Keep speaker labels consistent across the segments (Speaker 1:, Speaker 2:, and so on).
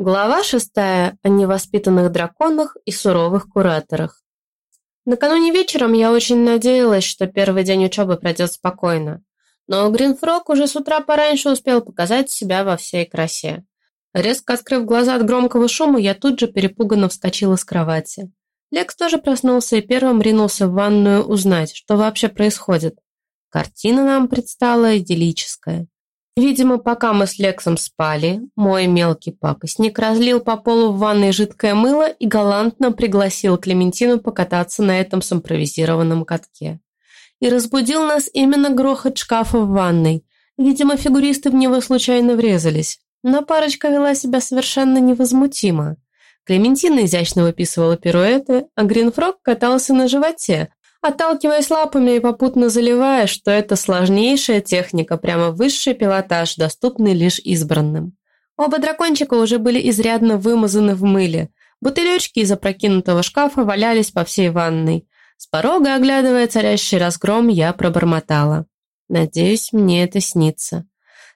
Speaker 1: Глава шестая о невоспитанных драконах и суровых кураторах. Накануне вечером я очень надеялась, что первый день учебы пройдет спокойно. Но Гринфрог уже с утра пораньше успел показать себя во всей красе. Резко открыв глаза от громкого шума, я тут же перепуганно вскочила с кровати. Лекс тоже проснулся и первым ринулся в ванную узнать, что вообще происходит. Картина нам предстала идиллическая. Видимо, пока мы с Лексом спали, мой мелкий пакостник разлил по полу в ванной жидкое мыло и галантно пригласил Клементину покататься на этом симпровизированном катке. И разбудил нас именно грохот шкафа в ванной. Видимо, фигуристы в него случайно врезались. Но парочка вела себя совершенно невозмутимо. Клементина изящно выписывала пируэты, а Гринфрог катался на животе, отталкиваясь лапами и попутно заливая, что это сложнейшая техника, прямо высший пилотаж, доступный лишь избранным. Оба дракончика уже были изрядно вымазаны в мыле. Бутылечки из опрокинутого шкафа валялись по всей ванной. С порога, оглядывая царящий разгром, я пробормотала. «Надеюсь, мне это снится».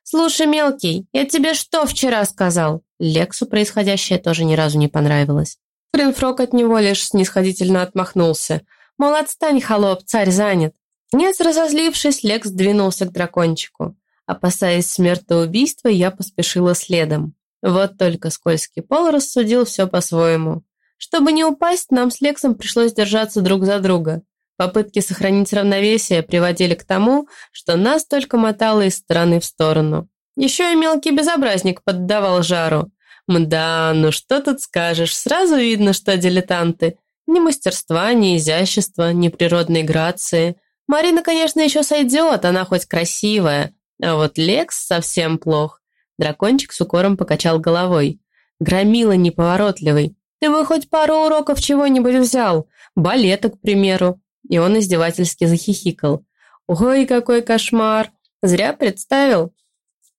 Speaker 1: «Слушай, мелкий, я тебе что вчера сказал?» Лексу происходящее тоже ни разу не понравилось. Фринфрок от него лишь снисходительно отмахнулся – Мол, отстань, холоп, царь занят. Нет, разозлившись, Лекс двинулся к дракончику. Опасаясь смертоубийства, я поспешила следом. Вот только скользкий пол рассудил все по-своему. Чтобы не упасть, нам с Лексом пришлось держаться друг за друга. Попытки сохранить равновесие приводили к тому, что нас только мотало из стороны в сторону. Еще и мелкий безобразник поддавал жару. Мда, ну что тут скажешь, сразу видно, что дилетанты. Ни мастерства, ни изящества, ни природной грации. Марина, конечно, еще сойдет, она хоть красивая. А вот Лекс совсем плох. Дракончик с укором покачал головой. Громила неповоротливый. Ты бы хоть пару уроков чего-нибудь взял. Балета, к примеру. И он издевательски захихикал. Ой, какой кошмар. Зря представил.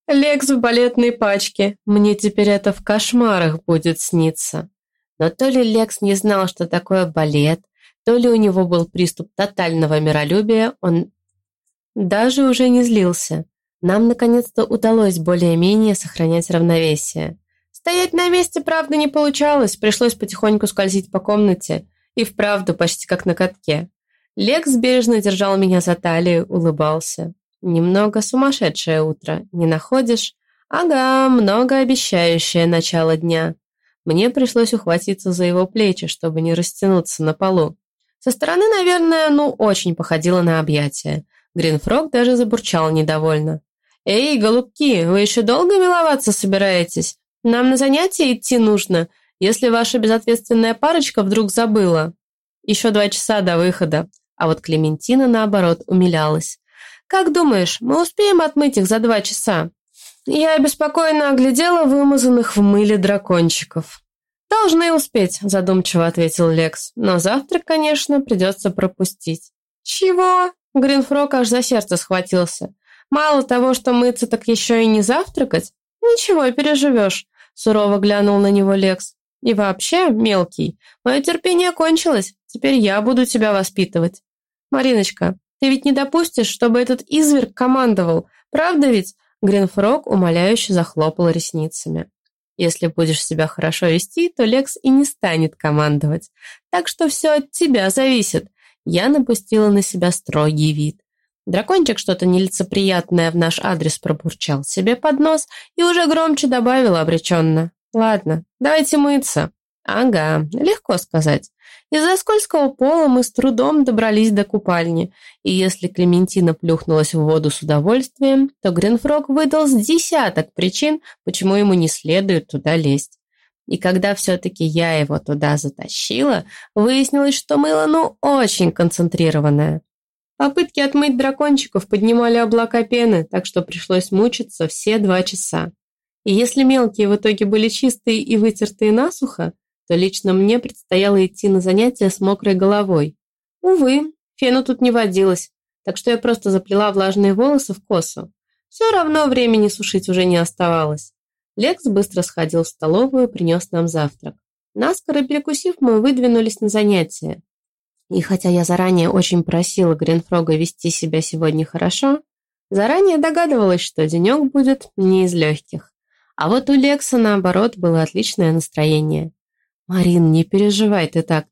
Speaker 1: Лекс в балетной пачке. Мне теперь это в кошмарах будет сниться. Но то ли Лекс не знал, что такое балет, то ли у него был приступ тотального миролюбия, он даже уже не злился. Нам наконец-то удалось более-менее сохранять равновесие. Стоять на месте, правда, не получалось, пришлось потихоньку скользить по комнате, и вправду почти как на катке. Лекс бережно держал меня за талию, улыбался. Немного сумасшедшее утро, не находишь? Ага, многообещающее начало дня. Мне пришлось ухватиться за его плечи, чтобы не растянуться на полу. Со стороны, наверное, ну, очень походило на объятие. Гринфрог даже забурчал недовольно. «Эй, голубки, вы еще долго миловаться собираетесь? Нам на занятия идти нужно, если ваша безответственная парочка вдруг забыла. Еще два часа до выхода». А вот Клементина, наоборот, умилялась. «Как думаешь, мы успеем отмыть их за два часа?» Я беспокойно оглядела вымазанных в мыле дракончиков. «Должны успеть», – задумчиво ответил Лекс. «Но завтрак, конечно, придется пропустить». «Чего?» – Гринфрок аж за сердце схватился. «Мало того, что мыться, так еще и не завтракать? Ничего, переживешь», – сурово глянул на него Лекс. «И вообще, мелкий, мое терпение кончилось, теперь я буду тебя воспитывать. Мариночка, ты ведь не допустишь, чтобы этот изверг командовал, правда ведь? Гринфрог умоляюще захлопал ресницами. «Если будешь себя хорошо вести, то Лекс и не станет командовать. Так что все от тебя зависит». Я напустила на себя строгий вид. Дракончик что-то нелицеприятное в наш адрес пробурчал себе под нос и уже громче добавил обреченно. «Ладно, давайте мыться». «Ага, легко сказать. Из-за скользкого пола мы с трудом добрались до купальни, и если Клементина плюхнулась в воду с удовольствием, то Гринфрог выдал с десяток причин, почему ему не следует туда лезть. И когда все-таки я его туда затащила, выяснилось, что мыло ну очень концентрированное. Попытки отмыть дракончиков поднимали облака пены, так что пришлось мучиться все два часа. И если мелкие в итоге были чистые и вытертые насухо, то лично мне предстояло идти на занятия с мокрой головой. Увы, фену тут не водилось, так что я просто заплела влажные волосы в косу. Все равно времени сушить уже не оставалось. Лекс быстро сходил в столовую, принес нам завтрак. Наскоро перекусив, мы выдвинулись на занятия. И хотя я заранее очень просила Гринфрога вести себя сегодня хорошо, заранее догадывалась, что денек будет не из легких. А вот у Лекса, наоборот, было отличное настроение. «Марин, не переживай ты так».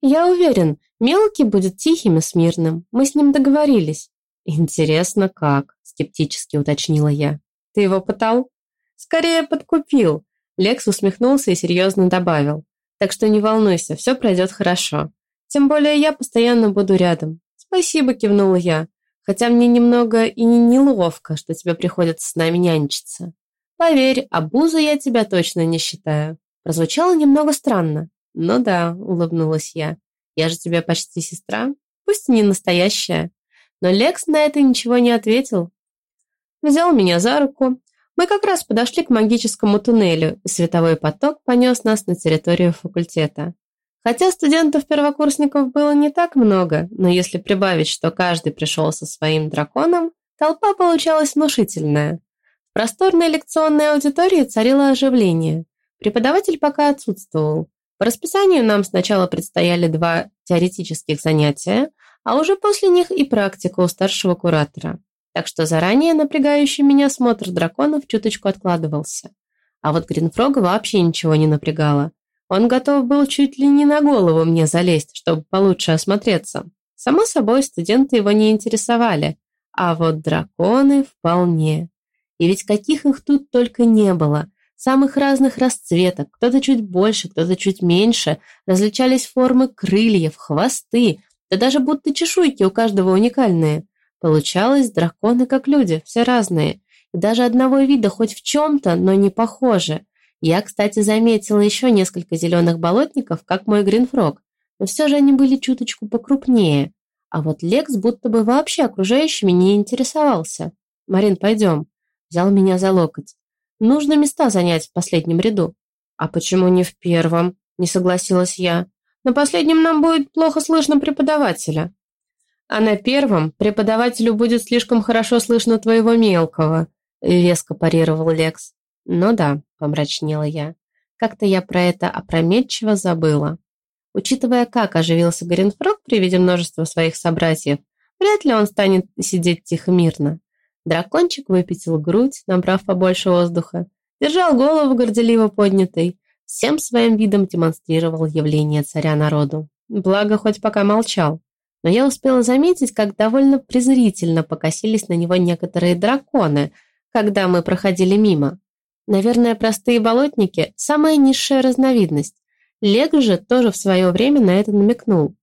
Speaker 1: «Я уверен, мелкий будет тихим и смирным. Мы с ним договорились». «Интересно, как?» – скептически уточнила я. «Ты его пытал?» «Скорее подкупил». Лекс усмехнулся и серьезно добавил. «Так что не волнуйся, все пройдет хорошо. Тем более я постоянно буду рядом». «Спасибо», – кивнула я. «Хотя мне немного и неловко, что тебе приходится с нами нянчиться. Поверь, обузу я тебя точно не считаю». Прозвучало немного странно. «Ну да», – улыбнулась я. «Я же тебе почти сестра, пусть и не настоящая». Но Лекс на это ничего не ответил. Взял меня за руку. Мы как раз подошли к магическому туннелю, и световой поток понес нас на территорию факультета. Хотя студентов-первокурсников было не так много, но если прибавить, что каждый пришел со своим драконом, толпа получалась внушительная. В просторной лекционной аудитории царило оживление. Преподаватель пока отсутствовал. По расписанию нам сначала предстояли два теоретических занятия, а уже после них и практика у старшего куратора. Так что заранее напрягающий меня смотр драконов чуточку откладывался. А вот Гринфрога вообще ничего не напрягало. Он готов был чуть ли не на голову мне залезть, чтобы получше осмотреться. Само собой, студенты его не интересовали, а вот драконы вполне. И ведь каких их тут только не было. Самых разных расцветок, кто-то чуть больше, кто-то чуть меньше, различались формы крыльев, хвосты, да даже будто чешуйки у каждого уникальные. Получалось, драконы как люди, все разные. И даже одного вида хоть в чем-то, но не похожи. Я, кстати, заметила еще несколько зеленых болотников, как мой гринфрог, но все же они были чуточку покрупнее. А вот Лекс будто бы вообще окружающими не интересовался. «Марин, пойдем». Взял меня за локоть. «Нужно места занять в последнем ряду». «А почему не в первом?» – не согласилась я. На последнем нам будет плохо слышно преподавателя. А на первом преподавателю будет слишком хорошо слышно твоего мелкого, веско парировал Лекс. Ну да, помрачнела я. Как-то я про это опрометчиво забыла. Учитывая, как оживился Горенфрог при виде множества своих собратьев, вряд ли он станет сидеть тихо мирно. Дракончик выпятил грудь, набрав побольше воздуха, держал голову горделиво поднятой, всем своим видом демонстрировал явление царя народу. Благо, хоть пока молчал. Но я успела заметить, как довольно презрительно покосились на него некоторые драконы, когда мы проходили мимо. Наверное, простые болотники – самая низшая разновидность. Лег же тоже в свое время на это намекнул.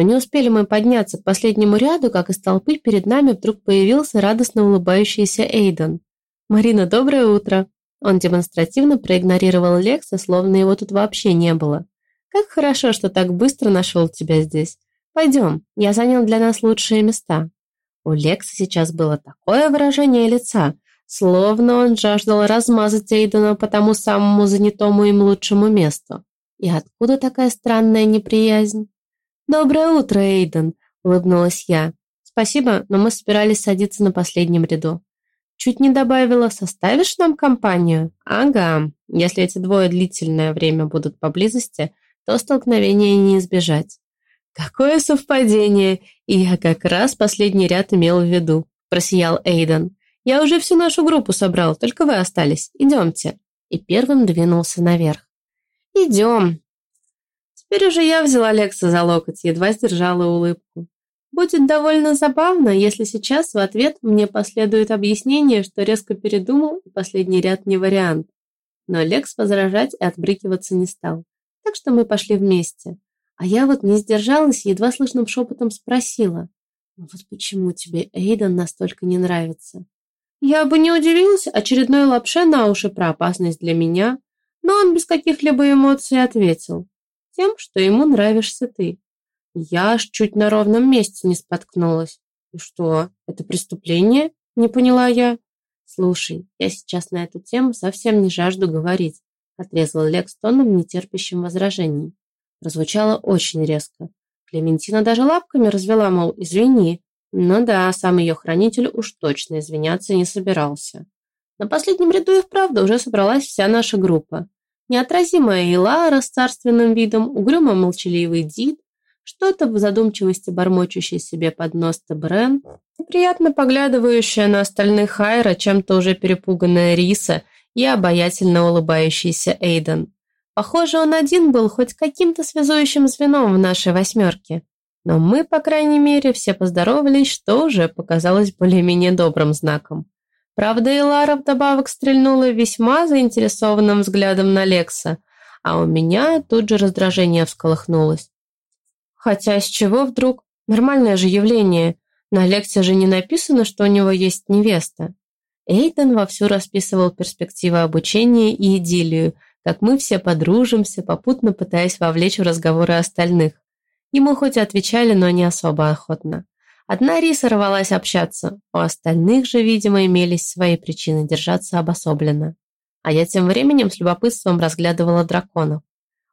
Speaker 1: Но не успели мы подняться к последнему ряду, как из толпы перед нами вдруг появился радостно улыбающийся Эйден. «Марина, доброе утро!» Он демонстративно проигнорировал Лекса, словно его тут вообще не было. «Как хорошо, что так быстро нашел тебя здесь. Пойдем, я занял для нас лучшие места». У Лекса сейчас было такое выражение лица, словно он жаждал размазать Эйдена по тому самому занятому им лучшему месту. И откуда такая странная неприязнь? «Доброе утро, Эйден», — улыбнулась я. «Спасибо, но мы собирались садиться на последнем ряду». Чуть не добавила, составишь нам компанию? Ага, если эти двое длительное время будут поблизости, то столкновения не избежать. Какое совпадение! И я как раз последний ряд имел в виду, просиял Эйден. Я уже всю нашу группу собрал, только вы остались. Идемте. И первым двинулся наверх. Идем. Теперь уже я взяла Лекса за локоть, едва сдержала улыбку. Будет довольно забавно, если сейчас в ответ мне последует объяснение, что резко передумал и последний ряд не вариант. Но Лекс возражать и отбрыкиваться не стал. Так что мы пошли вместе. А я вот не сдержалась и едва слышным шепотом спросила. «Ну вот почему тебе Эйден настолько не нравится?» Я бы не удивилась очередной лапше на уши про опасность для меня, но он без каких-либо эмоций ответил. Тем, что ему нравишься ты. Я аж чуть на ровном месте не споткнулась. И что, это преступление? Не поняла я. Слушай, я сейчас на эту тему совсем не жажду говорить, отрезал Лекс тоном, нетерпящим возражений. Прозвучало очень резко. Клементина даже лапками развела, мол, извини. Ну да, сам ее хранитель уж точно извиняться не собирался. На последнем ряду и вправду уже собралась вся наша группа. Неотразимая Илара с царственным видом, угрюмо молчаливый Дид, что-то в задумчивости бормочущий себе под нос Тебрен, приятно поглядывающая на остальных Хайра, чем-то уже перепуганная Риса и обаятельно улыбающийся Эйден. Похоже, он один был хоть каким-то связующим звеном в нашей восьмерке. Но мы, по крайней мере, все поздоровались, что уже показалось более-менее добрым знаком. Правда, и Лара вдобавок стрельнула весьма заинтересованным взглядом на Лекса, а у меня тут же раздражение всколыхнулось. Хотя с чего вдруг? Нормальное же явление. На лекции же не написано, что у него есть невеста. Эйден вовсю расписывал перспективы обучения и идиллию, как мы все подружимся, попутно пытаясь вовлечь в разговоры остальных. Ему хоть и отвечали, но не особо охотно. Одна Риса рвалась общаться, у остальных же, видимо, имелись свои причины держаться обособленно. А я тем временем с любопытством разглядывала драконов.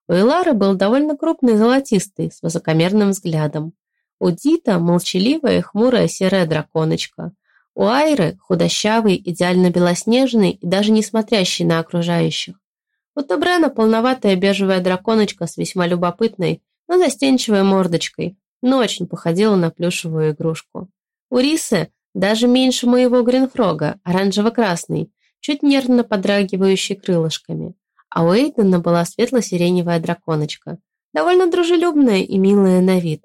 Speaker 1: У Элары был довольно крупный золотистый, с высокомерным взглядом. У Дита молчаливая и хмурая серая драконочка. У Айры худощавый, идеально белоснежный и даже не смотрящий на окружающих. У Табрена полноватая бежевая драконочка с весьма любопытной, но застенчивой мордочкой, но очень походила на плюшевую игрушку. У Рисы даже меньше моего Гринфрога, оранжево-красный, чуть нервно подрагивающий крылышками. А у Эйдена была светло-сиреневая драконочка, довольно дружелюбная и милая на вид.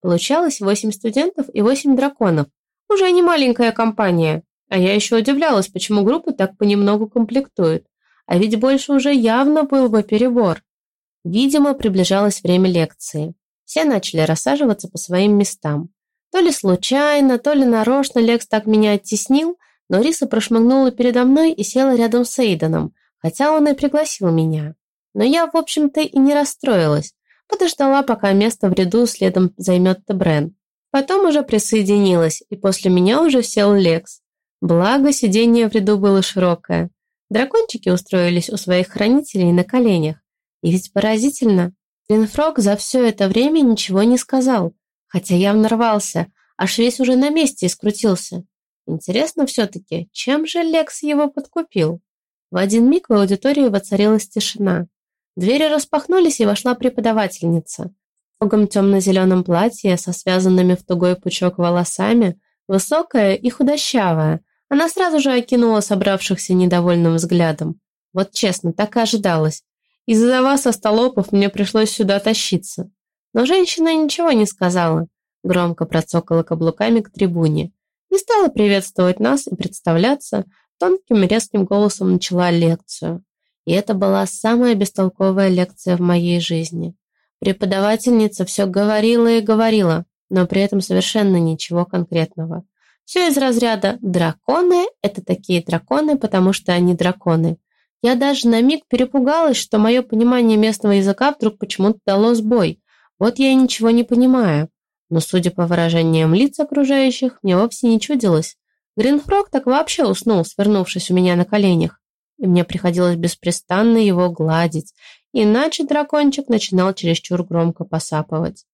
Speaker 1: Получалось восемь студентов и восемь драконов. Уже не маленькая компания. А я еще удивлялась, почему группы так понемногу комплектуют. А ведь больше уже явно был бы перебор. Видимо, приближалось время лекции. Все начали рассаживаться по своим местам. То ли случайно, то ли нарочно Лекс так меня оттеснил, но Риса прошмыгнула передо мной и села рядом с Эйденом, хотя он и пригласил меня. Но я, в общем-то, и не расстроилась. Подождала, пока место в ряду следом займет Тебрен. Потом уже присоединилась, и после меня уже сел Лекс. Благо, сиденье в ряду было широкое. Дракончики устроились у своих хранителей на коленях. И ведь поразительно, Гринфрог за все это время ничего не сказал, хотя явно рвался, аж весь уже на месте и скрутился. Интересно все-таки, чем же Лекс его подкупил? В один миг в аудитории воцарилась тишина. Двери распахнулись, и вошла преподавательница. В строгом темно-зеленом платье со связанными в тугой пучок волосами, высокая и худощавая. Она сразу же окинула собравшихся недовольным взглядом. Вот честно, так и ожидалось. Из-за вас, остолопов, мне пришлось сюда тащиться. Но женщина ничего не сказала. Громко процокала каблуками к трибуне. Не стала приветствовать нас и представляться, тонким резким голосом начала лекцию. И это была самая бестолковая лекция в моей жизни. Преподавательница все говорила и говорила, но при этом совершенно ничего конкретного. Все из разряда «драконы – это такие драконы, потому что они драконы», я даже на миг перепугалась, что мое понимание местного языка вдруг почему-то дало сбой. Вот я и ничего не понимаю. Но, судя по выражениям лиц окружающих, мне вовсе не чудилось. Гринфрог так вообще уснул, свернувшись у меня на коленях. И мне приходилось беспрестанно его гладить, иначе дракончик начинал чересчур громко посапывать.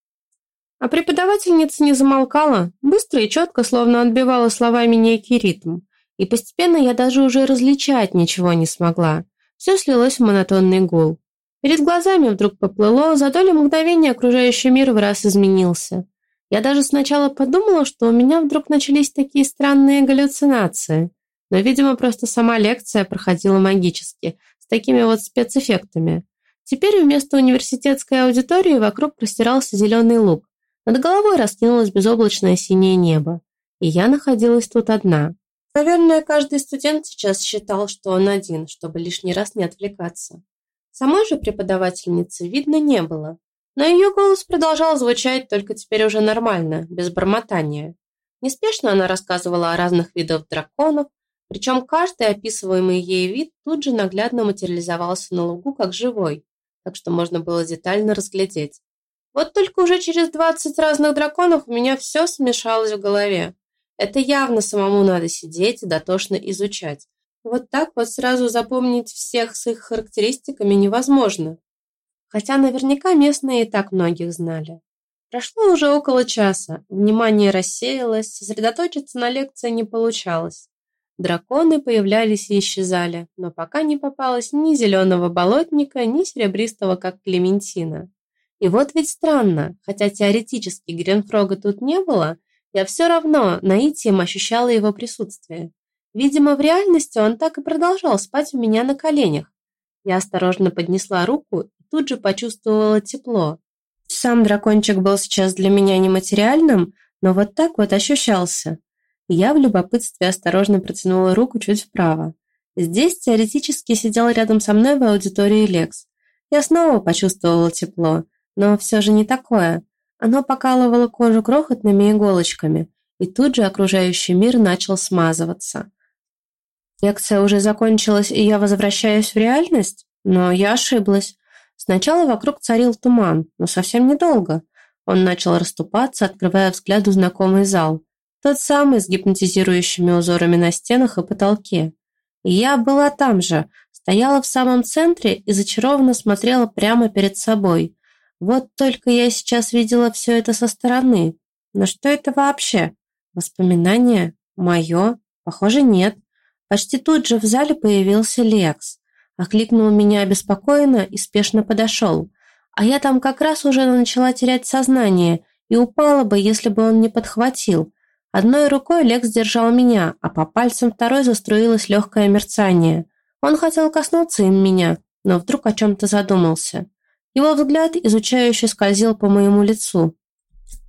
Speaker 1: А преподавательница не замолкала, быстро и четко, словно отбивала словами некий ритм. И постепенно я даже уже различать ничего не смогла. Все слилось в монотонный гул. Перед глазами вдруг поплыло, за долю мгновения окружающий мир в раз изменился. Я даже сначала подумала, что у меня вдруг начались такие странные галлюцинации. Но, видимо, просто сама лекция проходила магически, с такими вот спецэффектами. Теперь вместо университетской аудитории вокруг простирался зеленый луг. Над головой раскинулось безоблачное синее небо. И я находилась тут одна. Наверное, каждый студент сейчас считал, что он один, чтобы лишний раз не отвлекаться. Самой же преподавательницы видно не было, но ее голос продолжал звучать только теперь уже нормально, без бормотания. Неспешно она рассказывала о разных видах драконов, причем каждый описываемый ей вид тут же наглядно материализовался на лугу как живой, так что можно было детально разглядеть. Вот только уже через 20 разных драконов у меня все смешалось в голове. Это явно самому надо сидеть и дотошно изучать. Вот так вот сразу запомнить всех с их характеристиками невозможно. Хотя наверняка местные и так многих знали. Прошло уже около часа, внимание рассеялось, сосредоточиться на лекции не получалось. Драконы появлялись и исчезали, но пока не попалось ни зеленого болотника, ни серебристого, как Клементина. И вот ведь странно, хотя теоретически Гренфрога тут не было, я все равно наитием ощущала его присутствие. Видимо, в реальности он так и продолжал спать у меня на коленях. Я осторожно поднесла руку и тут же почувствовала тепло. Сам дракончик был сейчас для меня нематериальным, но вот так вот ощущался. Я в любопытстве осторожно протянула руку чуть вправо. Здесь теоретически сидел рядом со мной в аудитории Лекс. Я снова почувствовала тепло, но все же не такое. Оно покалывало кожу крохотными иголочками, и тут же окружающий мир начал смазываться. Лекция уже закончилась, и я возвращаюсь в реальность? Но я ошиблась. Сначала вокруг царил туман, но совсем недолго. Он начал расступаться, открывая взгляду знакомый зал. Тот самый с гипнотизирующими узорами на стенах и потолке. И я была там же, стояла в самом центре и зачарованно смотрела прямо перед собой. Вот только я сейчас видела все это со стороны. Но что это вообще? Воспоминание? Мое? Похоже, нет. Почти тут же в зале появился Лекс. Окликнул меня обеспокоенно и спешно подошел. А я там как раз уже начала терять сознание и упала бы, если бы он не подхватил. Одной рукой Лекс держал меня, а по пальцам второй заструилось легкое мерцание. Он хотел коснуться им меня, но вдруг о чем-то задумался. Его взгляд изучающе скользил по моему лицу,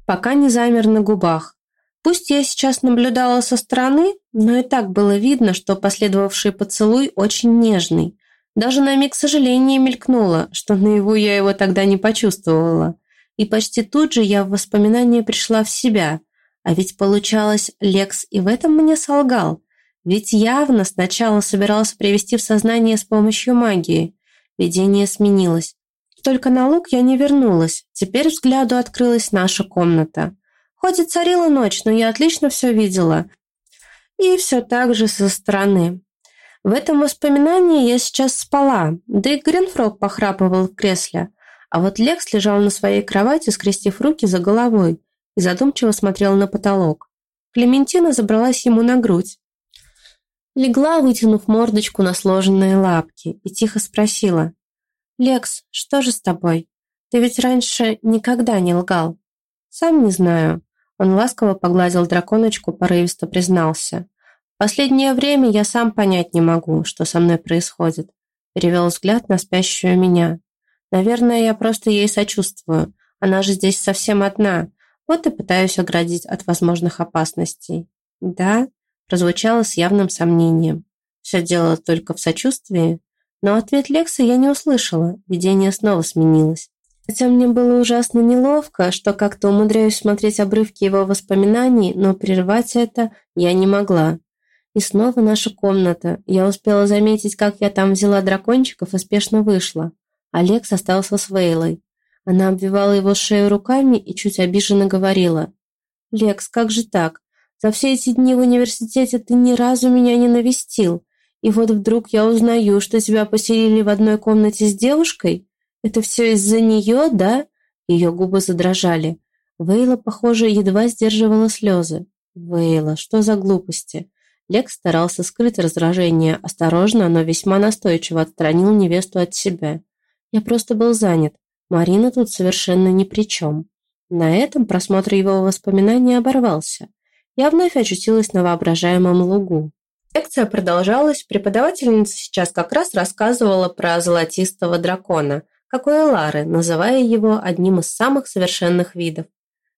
Speaker 1: пока не замер на губах. Пусть я сейчас наблюдала со стороны, но и так было видно, что последовавший поцелуй очень нежный. Даже на миг сожаления мелькнуло, что наяву я его тогда не почувствовала. И почти тут же я в воспоминания пришла в себя. А ведь получалось, Лекс и в этом мне солгал. Ведь явно сначала собирался привести в сознание с помощью магии. Видение сменилось. Только на луг я не вернулась. Теперь взгляду открылась наша комната. Хоть и царила ночь, но я отлично все видела. И все так же со стороны. В этом воспоминании я сейчас спала, да и Гринфрог похрапывал в кресле. А вот Лекс лежал на своей кровати, скрестив руки за головой, и задумчиво смотрел на потолок. Клементина забралась ему на грудь. Легла, вытянув мордочку на сложенные лапки, и тихо спросила. «Лекс, что же с тобой? Ты ведь раньше никогда не лгал». «Сам не знаю». Он ласково погладил драконочку, порывисто признался. «Последнее время я сам понять не могу, что со мной происходит». Перевел взгляд на спящую меня. «Наверное, я просто ей сочувствую. Она же здесь совсем одна. Вот и пытаюсь оградить от возможных опасностей». «Да?» прозвучало с явным сомнением. «Все дело только в сочувствии?» Но ответ Лекса я не услышала, видение снова сменилось. Хотя мне было ужасно неловко, что как-то умудряюсь смотреть обрывки его воспоминаний, но прервать это я не могла. И снова наша комната. Я успела заметить, как я там взяла дракончиков и спешно вышла. Алекс остался с Вейлой. Она обвивала его шею руками и чуть обиженно говорила. «Лекс, как же так? За все эти дни в университете ты ни разу меня не навестил. И вот вдруг я узнаю, что тебя поселили в одной комнате с девушкой. Это все из-за нее, да?» Ее губы задрожали. Вейла, похоже, едва сдерживала слезы. «Вейла, что за глупости?» Лекс старался скрыть раздражение, осторожно, но весьма настойчиво отстранил невесту от себя. «Я просто был занят. Марина тут совершенно ни при чем». На этом просмотр его воспоминаний оборвался. Я вновь очутилась на воображаемом лугу. Лекция продолжалась, преподавательница сейчас как раз рассказывала про золотистого дракона, как у Элары, называя его одним из самых совершенных видов.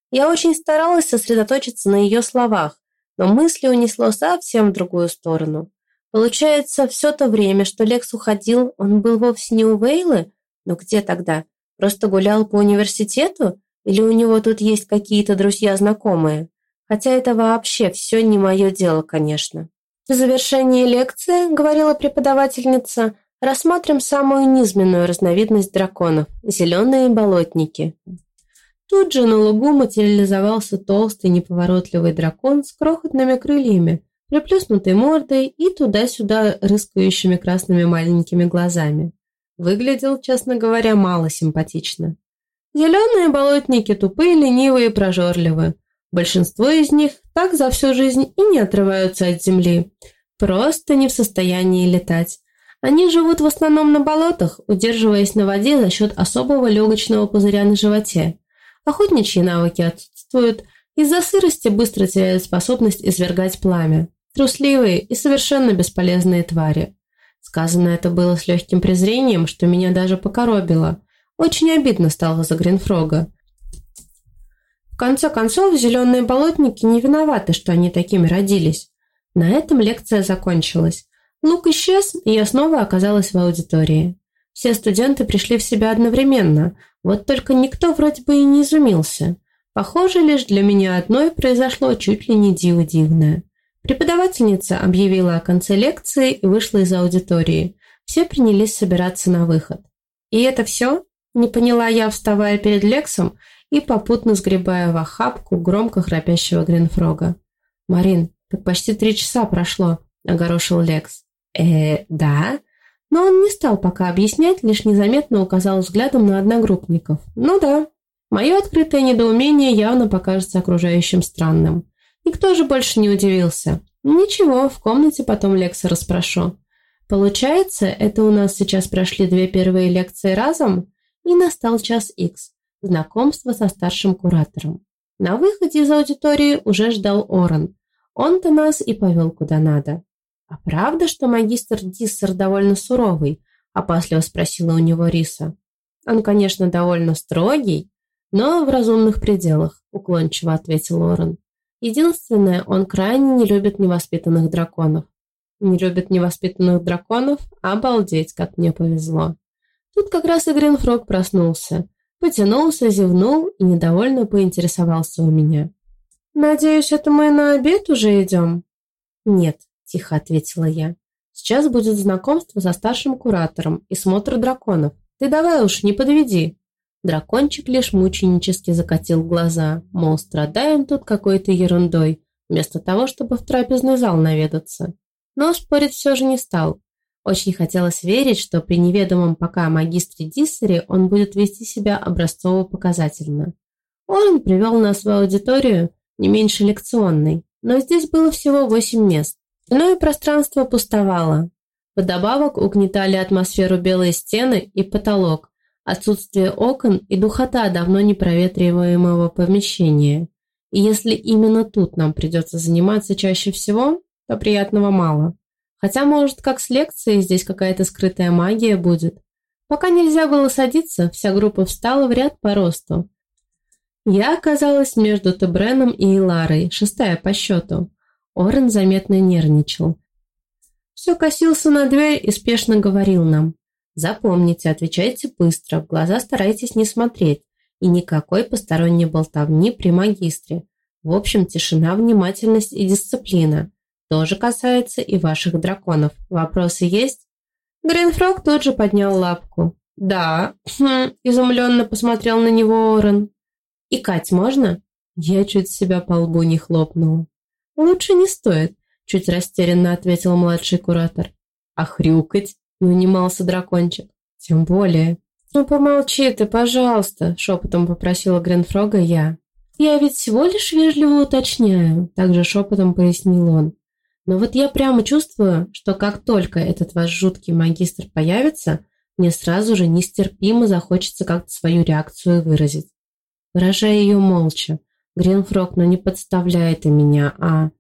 Speaker 1: Я очень старалась сосредоточиться на ее словах, но мысли унесло совсем в другую сторону. Получается, все то время, что Лекс уходил, он был вовсе не у Вейлы? Но где тогда? Просто гулял по университету? Или у него тут есть какие-то друзья-знакомые? Хотя это вообще все не мое дело, конечно. В завершении лекции, говорила преподавательница, рассмотрим самую низменную разновидность драконов – зеленые болотники. Тут же на лугу материализовался толстый неповоротливый дракон с крохотными крыльями, приплюснутой мордой и туда-сюда рыскающими красными маленькими глазами. Выглядел, честно говоря, мало симпатично. Зеленые болотники тупые, ленивые и прожорливые. Большинство из них так за всю жизнь и не отрываются от земли. Просто не в состоянии летать. Они живут в основном на болотах, удерживаясь на воде за счет особого легочного пузыря на животе. Охотничьи навыки отсутствуют, из-за сырости быстро теряют способность извергать пламя. Трусливые и совершенно бесполезные твари. Сказано это было с легким презрением, что меня даже покоробило. Очень обидно стало за Гринфрога. Конце концов, зеленые болотники не виноваты, что они такими родились. На этом лекция закончилась. Лук исчез, и я снова оказалась в аудитории. Все студенты пришли в себя одновременно, вот только никто вроде бы и не изумился. Похоже, лишь для меня одной произошло чуть ли не диво дивное. Преподавательница объявила о конце лекции и вышла из аудитории. Все принялись собираться на выход. «И это все?» – не поняла я, вставая перед Лексом и попутно сгребая в охапку громко храпящего Гринфрога. «Марин, так почти три часа прошло», – огорошил Лекс. «Э, да?» Но он не стал пока объяснять, лишь незаметно указал взглядом на одногруппников. «Ну да, мое открытое недоумение явно покажется окружающим странным. Никто же больше не удивился. Ничего, в комнате потом Лекса расспрошу. Получается, это у нас сейчас прошли две первые лекции разом, и настал час икс – знакомство со старшим куратором. На выходе из аудитории уже ждал Оран. Он-то нас и повел куда надо. «А правда, что магистр Диссер довольно суровый?» – опасливо спросила у него Риса. «Он, конечно, довольно строгий, но в разумных пределах», – уклончиво ответил Орен. «Единственное, он крайне не любит невоспитанных драконов». «Не любит невоспитанных драконов? Обалдеть, как мне повезло!» Тут как раз и Гринфрог проснулся, потянулся, зевнул и недовольно поинтересовался у меня. «Надеюсь, это мы на обед уже идем?» «Нет, тихо ответила я. Сейчас будет знакомство со старшим куратором и смотр драконов. Ты давай уж, не подведи. Дракончик лишь мученически закатил глаза, мол, страдаем тут какой-то ерундой, вместо того, чтобы в трапезный зал наведаться. Но спорить все же не стал. Очень хотелось верить, что при неведомом пока магистре Диссере он будет вести себя образцово-показательно. Он привел нас в аудиторию, не меньше лекционной, но здесь было всего восемь мест. Иное пространство пустовало. Вдобавок угнетали атмосферу белые стены и потолок, отсутствие окон и духота давно непроветриваемого помещения. И если именно тут нам придется заниматься чаще всего, то приятного мало. Хотя, может, как с лекцией здесь какая-то скрытая магия будет. Пока нельзя было садиться, вся группа встала в ряд по росту. Я оказалась между Тебреном и Иларой, шестая по счету. Орен заметно нервничал. Все косился на дверь и спешно говорил нам. «Запомните, отвечайте быстро, в глаза старайтесь не смотреть, и никакой посторонней болтовни при магистре. В общем, тишина, внимательность и дисциплина. Тоже касается и ваших драконов. Вопросы есть?» Гринфрог тут же поднял лапку. «Да», хм, изумленно посмотрел на него Орен. «И Кать можно?» Я чуть себя по лбу не хлопнула. «Лучше не стоит», – чуть растерянно ответил младший куратор. «А хрюкать?» – не унимался дракончик. «Тем более». «Ну помолчи ты, пожалуйста», – шепотом попросила Гринфрога я. «Я ведь всего лишь вежливо уточняю», – также шепотом пояснил он. «Но вот я прямо чувствую, что как только этот ваш жуткий магистр появится, мне сразу же нестерпимо захочется как-то свою реакцию выразить. Выражая ее молча, Гринфрог, ну не подставляй ты меня, а...»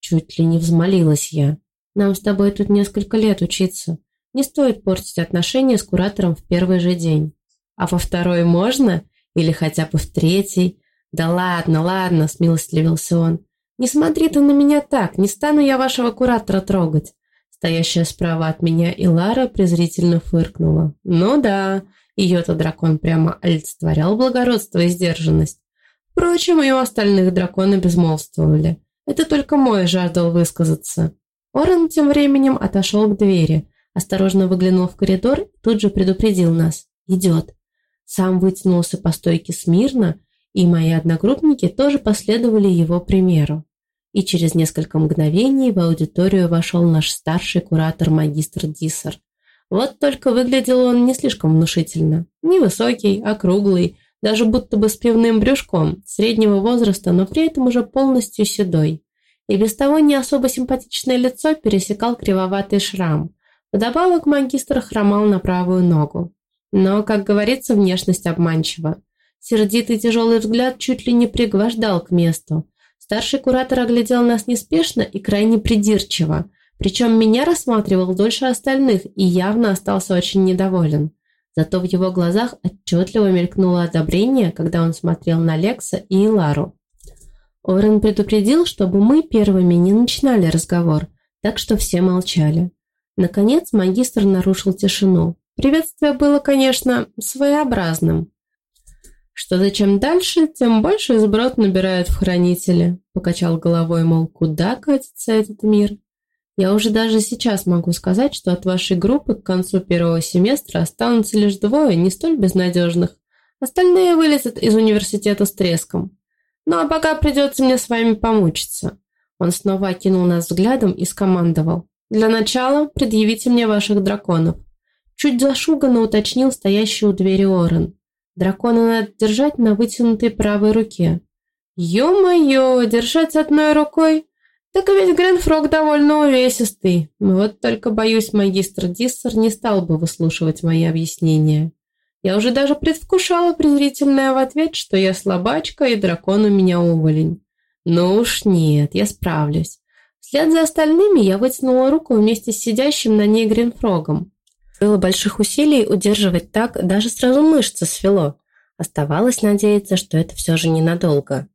Speaker 1: Чуть ли не взмолилась я. «Нам с тобой тут несколько лет учиться. Не стоит портить отношения с куратором в первый же день. А во второй можно? Или хотя бы в третий? Да ладно, ладно, смилостливился он. Не смотри ты на меня так, не стану я вашего куратора трогать. Стоящая справа от меня Илара презрительно фыркнула. Ну да, ее-то дракон прямо олицетворял благородство и сдержанность. Впрочем, и у остальных драконы безмолвствовали. Это только мой жаждал высказаться. Орен тем временем отошел к двери, осторожно выглянул в коридор и тут же предупредил нас. «Идет». Сам вытянулся по стойке смирно, и мои одногруппники тоже последовали его примеру. И через несколько мгновений в аудиторию вошел наш старший куратор магистр Диссер. Вот только выглядел он не слишком внушительно. Невысокий, округлый, даже будто бы с пивным брюшком, среднего возраста, но при этом уже полностью седой. И без того не особо симпатичное лицо пересекал кривоватый шрам. Вдобавок магистр хромал на правую ногу. Но, как говорится, внешность обманчива. Сердитый тяжелый взгляд чуть ли не пригвождал к месту. Старший куратор оглядел нас неспешно и крайне придирчиво, причем меня рассматривал дольше остальных и явно остался очень недоволен. Зато в его глазах отчетливо мелькнуло одобрение, когда он смотрел на Лекса и Илару. Орен предупредил, чтобы мы первыми не начинали разговор, так что все молчали. Наконец магистр нарушил тишину. Приветствие было, конечно, своеобразным. Что зачем дальше, тем больше сброд набирают в хранители. Покачал головой, мол, куда катится этот мир. Я уже даже сейчас могу сказать, что от вашей группы к концу первого семестра останутся лишь двое не столь безнадежных. Остальные вылезут из университета с треском. Ну а пока придется мне с вами помучиться. Он снова окинул нас взглядом и скомандовал. Для начала предъявите мне ваших драконов. Чуть зашуганно уточнил стоящий у двери Орен. Дракона надо держать на вытянутой правой руке. Ё-моё, держать одной рукой? Так ведь Гренфрог довольно увесистый. Вот только, боюсь, магистр Диссер не стал бы выслушивать мои объяснения. Я уже даже предвкушала презрительное в ответ, что я слабачка и дракон у меня уволень. Ну уж нет, я справлюсь. Вслед за остальными я вытянула руку вместе с сидящим на ней Гринфрогом. Было больших усилий удерживать так, даже сразу мышцы свело. Оставалось надеяться, что это все же ненадолго.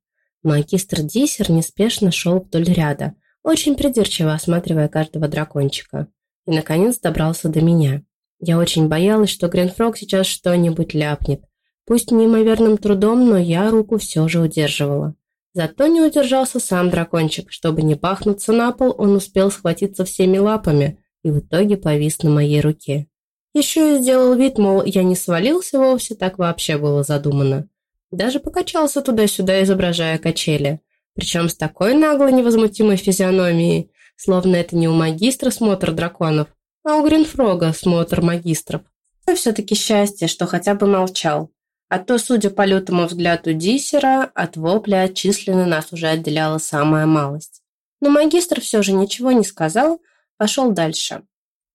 Speaker 1: Магистр Диссер неспешно шел вдоль ряда, очень придирчиво осматривая каждого дракончика. И, наконец, добрался до меня. Я очень боялась, что Гринфрог сейчас что-нибудь ляпнет. Пусть неимоверным трудом, но я руку все же удерживала. Зато не удержался сам дракончик. Чтобы не пахнуться на пол, он успел схватиться всеми лапами и в итоге повис на моей руке. Еще и сделал вид, мол, я не свалился вовсе, так вообще было задумано. Даже покачался туда-сюда, изображая качели. Причем с такой нагло невозмутимой физиономией, словно это не у магистра смотр драконов, а у Гринфрога смотр магистров. Но все-таки счастье, что хотя бы молчал. А то, судя по лютому взгляду Диссера, от вопля отчисленно нас уже отделяла самая малость. Но магистр все же ничего не сказал, пошел дальше.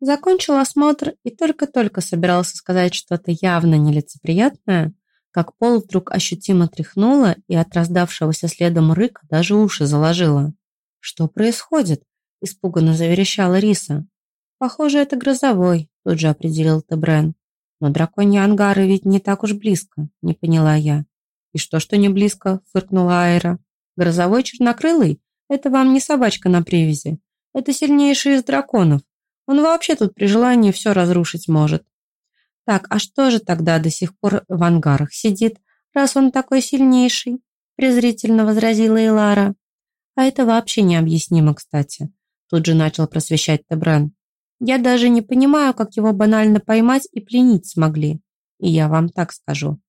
Speaker 1: Закончил осмотр и только-только собирался сказать что-то явно нелицеприятное, как пол вдруг ощутимо тряхнуло и от раздавшегося следом рыка даже уши заложило. «Что происходит?» – испуганно заверещала Риса. «Похоже, это грозовой», – тут же определил Тебрен. «Но драконьи ангары ведь не так уж близко», – не поняла я. «И что, что не близко?» – фыркнула Айра. «Грозовой чернокрылый – это вам не собачка на привязи. Это сильнейший из драконов. Он вообще тут при желании все разрушить может. Так, а что же тогда до сих пор в ангарах сидит, раз он такой сильнейший? презрительно возразила Илара. А это вообще необъяснимо, кстати. Тут же начал просвещать Тебрен. Я даже не понимаю, как его банально поймать и пленить смогли. И я вам так скажу.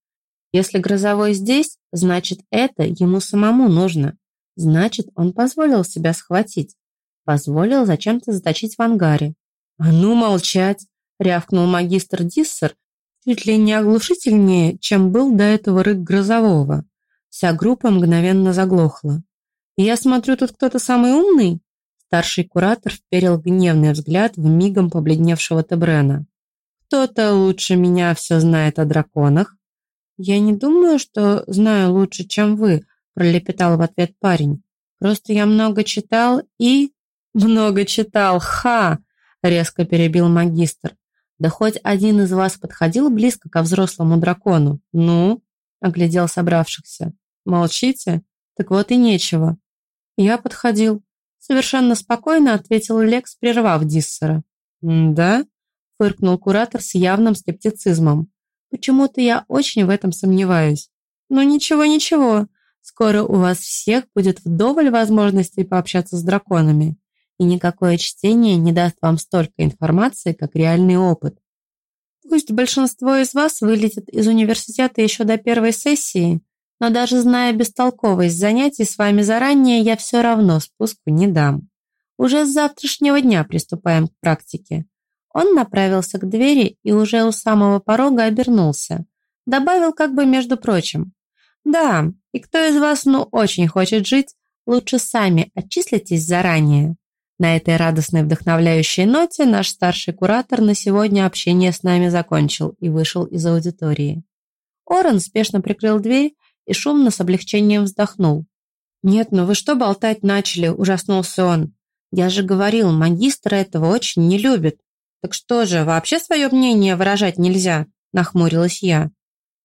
Speaker 1: Если грозовой здесь, значит, это ему самому нужно. Значит, он позволил себя схватить. Позволил зачем-то заточить в ангаре. «А ну молчать!» – рявкнул магистр Диссер, чуть ли не оглушительнее, чем был до этого рык грозового. Вся группа мгновенно заглохла. «Я смотрю, тут кто-то самый умный?» Старший куратор вперил гневный взгляд в мигом побледневшего Тебрена. «Кто-то лучше меня все знает о драконах?» «Я не думаю, что знаю лучше, чем вы», пролепетал в ответ парень. «Просто я много читал и...» «Много читал, ха!» Резко перебил магистр. Да хоть один из вас подходил близко ко взрослому дракону? Ну, оглядел собравшихся. Молчите? Так вот и нечего. Я подходил. Совершенно спокойно ответил Лекс, прервав Диссера. «Да?» – фыркнул куратор с явным скептицизмом. «Почему-то я очень в этом сомневаюсь. Но ничего, ничего. Скоро у вас всех будет вдоволь возможностей пообщаться с драконами и никакое чтение не даст вам столько информации, как реальный опыт. Пусть большинство из вас вылетит из университета еще до первой сессии, но даже зная бестолковость занятий с вами заранее, я все равно спуску не дам. Уже с завтрашнего дня приступаем к практике. Он направился к двери и уже у самого порога обернулся. Добавил как бы между прочим. «Да, и кто из вас ну очень хочет жить, лучше сами отчислитесь заранее. На этой радостной вдохновляющей ноте наш старший куратор на сегодня общение с нами закончил и вышел из аудитории. Орен спешно прикрыл дверь и шумно с облегчением вздохнул.
Speaker 2: «Нет, ну вы что болтать начали?» – ужаснулся он. «Я же говорил, магистр этого очень не любит». «Так что же, вообще свое мнение выражать нельзя?» – нахмурилась я.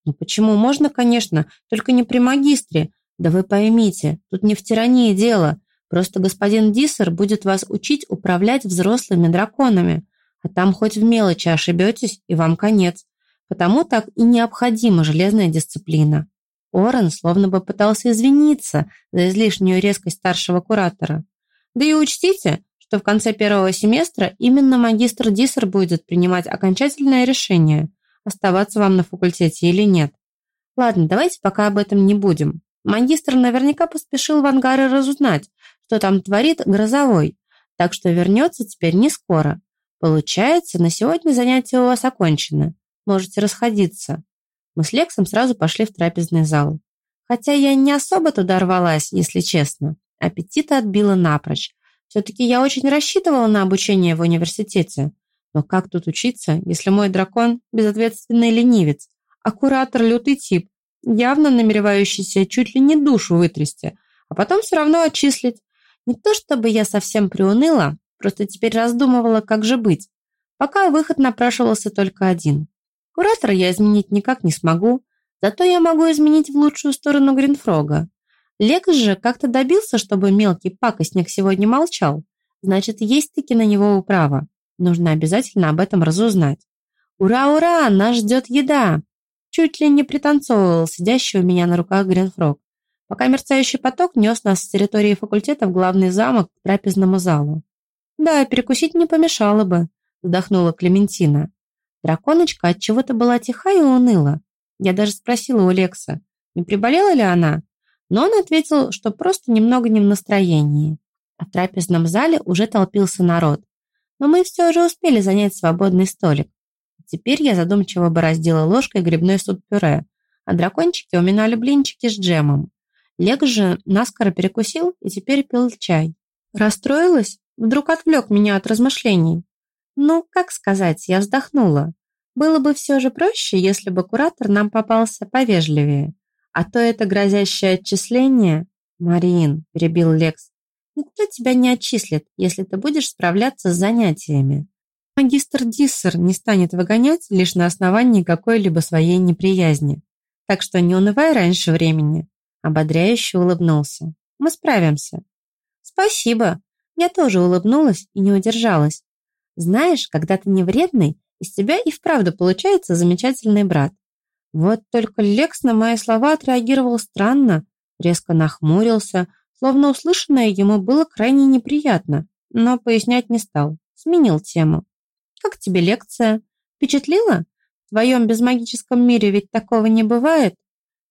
Speaker 2: «Ну почему? Можно, конечно, только не при магистре. Да вы поймите, тут не в тирании дело. Просто господин Диссер будет вас учить управлять взрослыми драконами. А там хоть в мелочи ошибетесь, и вам конец. Потому так и необходима железная дисциплина». Орен словно бы пытался извиниться за излишнюю резкость старшего куратора. «Да и учтите, что в конце первого семестра именно магистр Диссер будет принимать окончательное решение, оставаться вам на факультете или нет. Ладно, давайте пока об этом не будем. Магистр наверняка поспешил в ангары разузнать, что там творит грозовой, так что вернется теперь не скоро. Получается, на сегодня занятия у вас окончены. Можете расходиться. Мы с Лексом сразу пошли в трапезный зал. Хотя я не особо туда рвалась, если честно. Аппетита отбила напрочь. Все-таки я очень рассчитывала на обучение в университете. Но как тут учиться, если мой дракон – безответственный ленивец, а куратор – лютый тип, явно намеревающийся чуть ли не душу вытрясти, а потом все равно отчислить? Не то чтобы я совсем приуныла, просто теперь раздумывала, как же быть. Пока выход напрашивался только один. Куратора я изменить никак не смогу, зато я могу изменить в лучшую сторону Гринфрога. Лекс же как-то добился, чтобы мелкий пакостник сегодня молчал. Значит, есть-таки на него управа. Нужно обязательно об этом разузнать. «Ура, ура! Нас ждет еда!» Чуть ли не пританцовывал сидящий у меня на руках Гринфрог, пока мерцающий поток нес нас с территории факультета в главный замок к трапезному залу. «Да, перекусить не помешало бы», – вздохнула Клементина. Драконочка от чего то была тиха и уныла. Я даже спросила у Лекса, не приболела ли она, но он ответил, что просто немного не в настроении. А в трапезном зале уже толпился народ. Но мы все же успели занять свободный столик. Теперь я задумчиво бороздила ложкой грибной суп-пюре, а дракончики уминали блинчики с джемом. Лек же наскоро перекусил и теперь пил чай. Расстроилась? Вдруг отвлек меня от размышлений. Ну, как сказать, я вздохнула. Было бы все же проще, если бы куратор нам попался повежливее. А то это грозящее отчисление... Марин, перебил Лекс, никто тебя не отчислит, если ты будешь справляться с занятиями. Магистр Диссер не станет выгонять лишь на основании какой-либо своей неприязни. Так что не унывай раньше времени. Ободряюще улыбнулся. Мы справимся. Спасибо. Я тоже улыбнулась и не удержалась. Знаешь, когда ты не вредный, из тебя и вправду получается замечательный брат. Вот только Лекс на мои слова отреагировал странно, резко нахмурился, словно услышанное ему было крайне неприятно, но пояснять не стал, сменил тему. «Как тебе лекция? Впечатлила? В твоем безмагическом мире ведь такого не бывает?»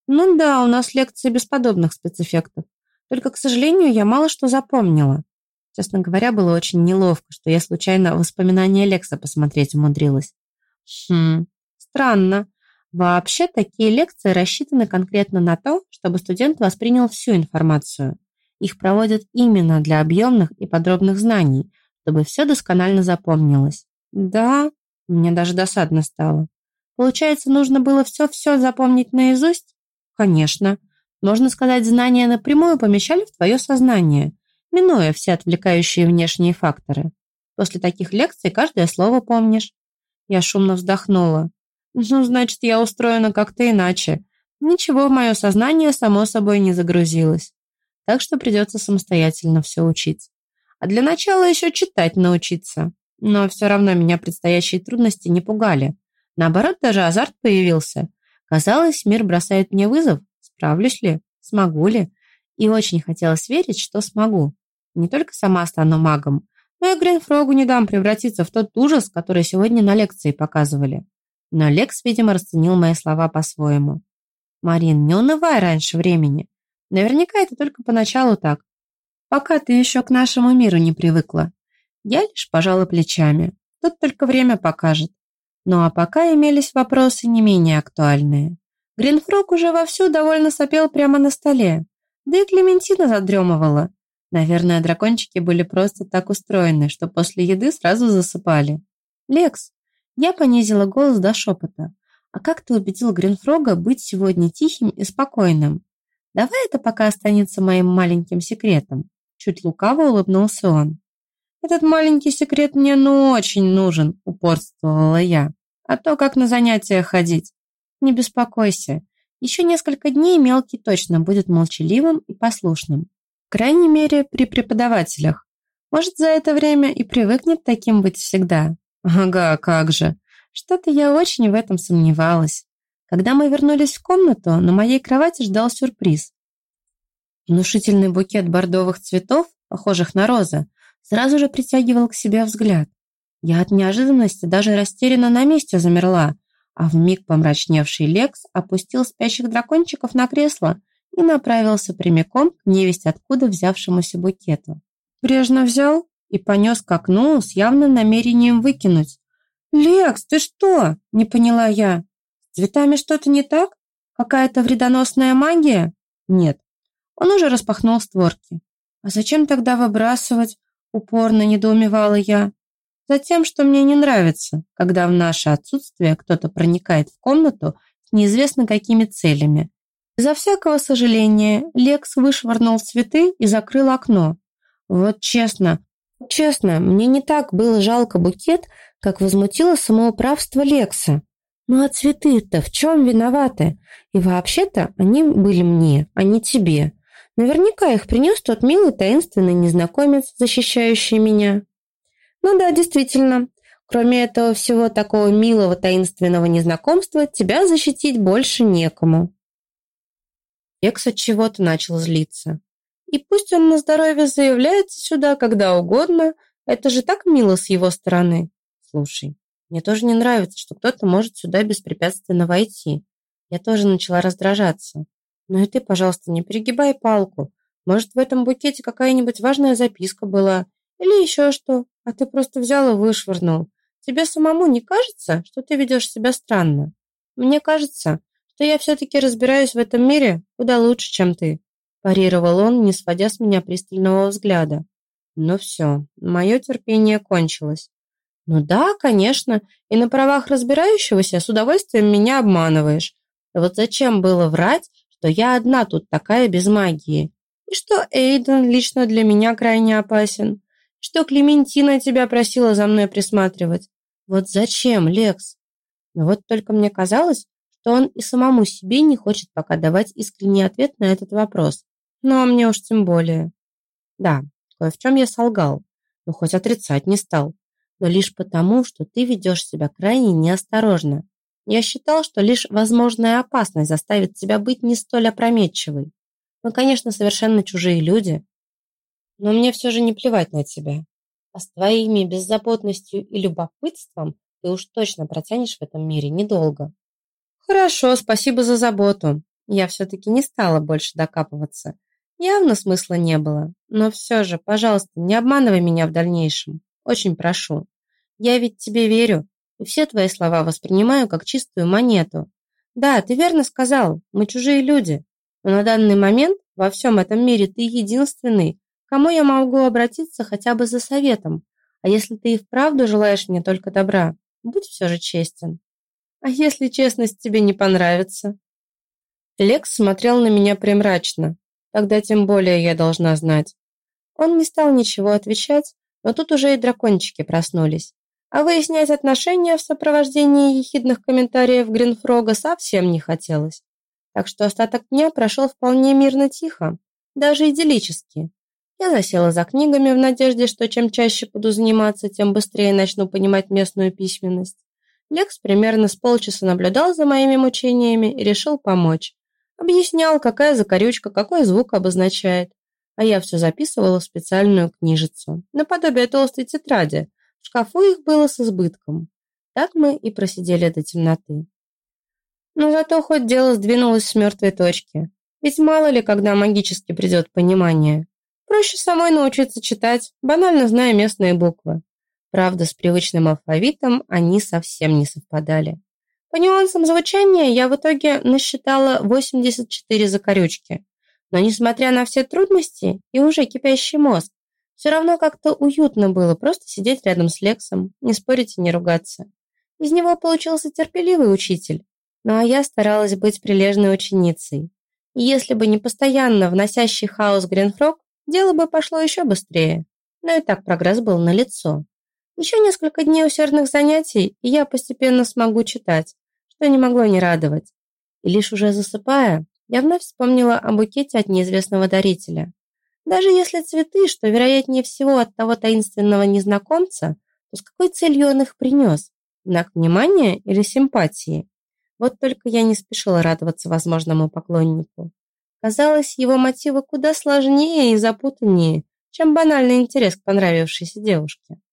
Speaker 2: «Ну да, у нас лекции без подобных спецэффектов. Только, к сожалению, я мало что запомнила. Честно говоря, было очень неловко, что я случайно воспоминания Лекса посмотреть умудрилась. Хм, странно. Вообще, такие лекции рассчитаны конкретно на то, чтобы студент воспринял всю информацию. Их проводят именно для объемных и подробных знаний, чтобы все досконально запомнилось. Да, мне даже досадно стало. Получается, нужно было все-все запомнить наизусть? Конечно. Можно сказать, знания напрямую помещали в твое сознание, минуя все отвлекающие внешние факторы. После таких лекций каждое слово помнишь. Я шумно вздохнула. Ну, значит, я устроена как-то иначе. Ничего в мое сознание само собой не загрузилось. Так что придется самостоятельно все учить. А для начала еще читать научиться. Но все равно меня предстоящие трудности не пугали. Наоборот, даже азарт появился. Казалось, мир бросает мне вызов. Справлюсь ли? Смогу ли? И очень хотелось верить, что смогу. Не только сама стану магом, но и Гринфрогу не дам превратиться в тот ужас, который сегодня на лекции показывали. Но Лекс, видимо, расценил мои слова по-своему. «Марин, не унывай раньше времени. Наверняка это только поначалу так. Пока ты еще к нашему миру не привыкла. Я лишь пожала плечами. Тут только время покажет. Ну а пока имелись вопросы не менее актуальные. Гринфрог уже вовсю довольно сопел прямо на столе. Да и Клементина задремывала. Наверное, дракончики были просто так устроены, что после еды сразу засыпали. «Лекс, я понизила голос до шепота. «А как ты убедил Гринфрога быть сегодня тихим и спокойным?» Давай это пока останется моим маленьким секретом. Чуть лукаво улыбнулся он. Этот маленький секрет мне ну очень нужен, упорствовала я. А то как на занятия ходить. Не беспокойся. Еще несколько дней мелкий точно будет молчаливым и послушным. В крайней мере, при преподавателях. Может, за это время и привыкнет таким быть всегда. Ага, как же. Что-то я очень в этом сомневалась. Когда мы вернулись в комнату, на моей кровати ждал сюрприз. Внушительный букет бордовых цветов, похожих на розы, сразу же притягивал к себе взгляд. Я от неожиданности даже растерянно на месте замерла, а вмиг помрачневший Лекс опустил спящих дракончиков на кресло и направился прямиком к невесть откуда взявшемуся букету. Брежно взял и понес к окну с явным намерением выкинуть. «Лекс, ты что?» – не поняла я. «С цветами что-то не так? Какая-то вредоносная магия?» «Нет». Он уже распахнул створки. «А зачем тогда выбрасывать?» – упорно недоумевала я. «Затем, что мне не нравится, когда в наше отсутствие кто-то проникает в комнату с неизвестно какими целями. Безо всякого сожаления Лекс вышвырнул цветы и закрыл окно. Вот честно, честно, мне не так было жалко букет, как возмутило самоуправство Лекса. Ну а цветы-то в чем виноваты? И вообще-то они были мне, а не тебе. Наверняка их принес тот милый таинственный незнакомец, защищающий меня. Ну да, действительно. Кроме этого всего такого милого таинственного незнакомства, тебя защитить больше некому. Лекс от чего-то начал злиться. И пусть он на здоровье заявляется сюда когда угодно, это же так мило с его стороны. Слушай, мне тоже не нравится, что кто-то может сюда беспрепятственно войти. Я тоже начала раздражаться. Но и ты, пожалуйста, не перегибай палку. Может, в этом букете какая-нибудь важная записка была? Или еще что? А ты просто взял и вышвырнул. Тебе самому не кажется, что ты ведешь себя странно? Мне кажется, что я все-таки разбираюсь в этом мире куда лучше, чем ты парировал он, не сводя с меня пристального взгляда. Ну все, мое терпение кончилось. Ну да, конечно, и на правах разбирающегося с удовольствием меня обманываешь. Вот зачем было врать, что я одна тут такая без магии? И что Эйден лично для меня крайне опасен? Что Клементина тебя просила за мной присматривать? Вот зачем, Лекс? Но вот только мне казалось, что он и самому себе не хочет пока давать искренний ответ на этот вопрос. Ну, а мне уж тем более. Да, кое в чем я солгал, но хоть отрицать не стал. Но лишь потому, что ты ведешь себя крайне неосторожно. Я считал, что лишь возможная опасность заставит тебя быть не столь опрометчивой. Мы, конечно, совершенно чужие люди, но мне все же не плевать на тебя. А с твоими беззаботностью и любопытством ты уж точно протянешь в этом мире недолго. Хорошо, спасибо за заботу. Я все-таки не стала больше докапываться. Явно смысла не было, но все же, пожалуйста, не обманывай меня в дальнейшем. Очень прошу. Я ведь тебе верю, и все твои слова воспринимаю как чистую монету. Да, ты верно сказал, мы чужие люди, но на данный момент во всем этом мире ты единственный, кому я могу обратиться хотя бы за советом. А если ты и вправду желаешь мне только добра, будь все же честен. А если честность тебе не понравится? Лекс смотрел на меня премрачно, Тогда тем более я должна знать. Он не стал ничего отвечать, но тут уже и дракончики проснулись. А выяснять отношения в сопровождении ехидных комментариев Гринфрога совсем не хотелось. Так что остаток дня прошел вполне мирно тихо, даже идиллически. Я засела за книгами в надежде, что чем чаще буду заниматься, тем быстрее начну понимать местную письменность. Лекс примерно с полчаса наблюдал за моими мучениями и решил помочь. Объяснял, какая закорючка, какой звук обозначает. А я все записывала в специальную книжицу, наподобие толстой тетради. В шкафу их было с избытком. Так мы и просидели до темноты. Но зато хоть дело сдвинулось с мертвой точки. Ведь мало ли, когда магически придет понимание. Проще самой научиться читать, банально зная местные буквы. Правда, с привычным алфавитом они совсем не совпадали. По нюансам звучания я в итоге насчитала 84 закорючки. Но несмотря на все трудности и уже кипящий мозг, все равно как-то уютно было просто сидеть рядом с Лексом, не спорить и не ругаться. Из него получился терпеливый учитель, ну а я старалась быть прилежной ученицей.
Speaker 1: И если бы не постоянно вносящий хаос Гринфрог, дело бы пошло еще быстрее. Но и так прогресс был налицо. Еще несколько дней усердных занятий, и я постепенно смогу читать, что не могло не радовать. И лишь уже засыпая, я вновь вспомнила о букете от неизвестного дарителя. Даже если цветы, что вероятнее всего от того таинственного незнакомца, то с какой целью он их принес? Знак внимания или симпатии? Вот только я не спешила радоваться возможному поклоннику. Казалось, его мотивы куда сложнее и запутаннее, чем банальный интерес к понравившейся девушке.